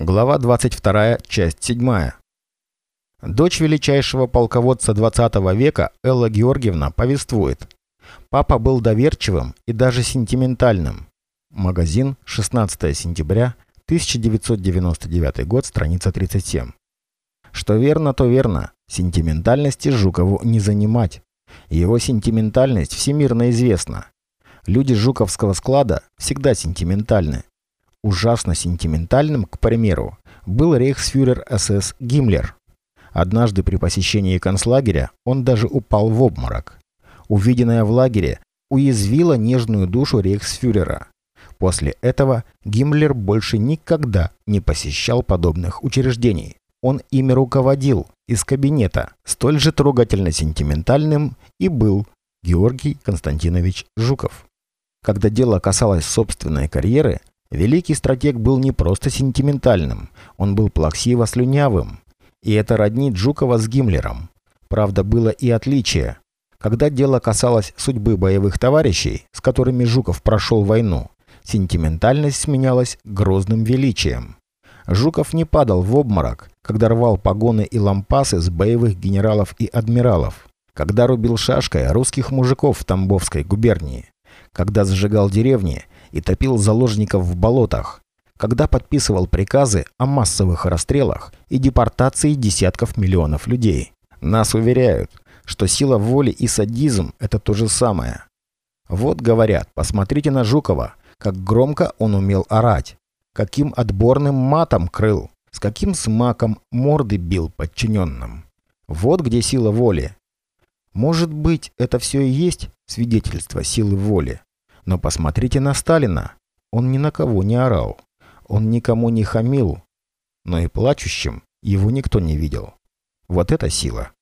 Глава 22, часть 7. Дочь величайшего полководца 20 века Элла Георгиевна повествует. Папа был доверчивым и даже сентиментальным. Магазин, 16 сентября, 1999 год, страница 37. Что верно, то верно. Сентиментальности Жукову не занимать. Его сентиментальность всемирно известна. Люди жуковского склада всегда сентиментальны. Ужасно сентиментальным, к примеру, был рейхсфюрер СС Гиммлер. Однажды при посещении концлагеря он даже упал в обморок. Увиденное в лагере уязвило нежную душу рейхсфюрера. После этого Гиммлер больше никогда не посещал подобных учреждений. Он ими руководил из кабинета, столь же трогательно сентиментальным и был Георгий Константинович Жуков. Когда дело касалось собственной карьеры, великий стратег был не просто сентиментальным, он был плаксиво-слюнявым. И это роднит Жукова с Гиммлером. Правда, было и отличие. Когда дело касалось судьбы боевых товарищей, с которыми Жуков прошел войну, сентиментальность сменялась грозным величием. Жуков не падал в обморок, когда рвал погоны и лампасы с боевых генералов и адмиралов, когда рубил шашкой русских мужиков в Тамбовской губернии, когда зажигал деревни и топил заложников в болотах, когда подписывал приказы о массовых расстрелах и депортации десятков миллионов людей. Нас уверяют, что сила воли и садизм – это то же самое. Вот говорят, посмотрите на Жукова, как громко он умел орать, каким отборным матом крыл, с каким смаком морды бил подчиненным. Вот где сила воли. Может быть, это все и есть свидетельство силы воли. Но посмотрите на Сталина. Он ни на кого не орал. Он никому не хамил. Но и плачущим его никто не видел. Вот это сила.